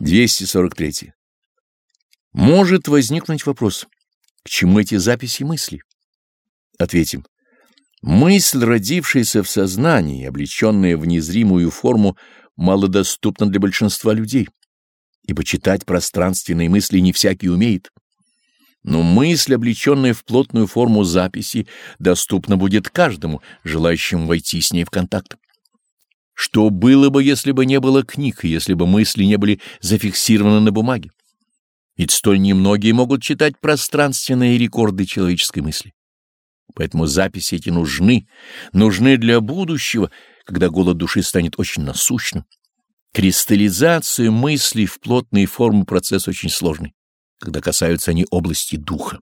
243. Может возникнуть вопрос, к чему эти записи мысли? Ответим. Мысль, родившаяся в сознании, облеченная в незримую форму, малодоступна для большинства людей, ибо читать пространственные мысли не всякий умеет. Но мысль, облеченная в плотную форму записи, доступна будет каждому, желающему войти с ней в контакт. Что было бы, если бы не было книг, если бы мысли не были зафиксированы на бумаге? Ведь столь немногие могут читать пространственные рекорды человеческой мысли. Поэтому записи эти нужны, нужны для будущего, когда голод души станет очень насущным. Кристаллизация мыслей в плотные формы процесс очень сложный, когда касаются они области духа.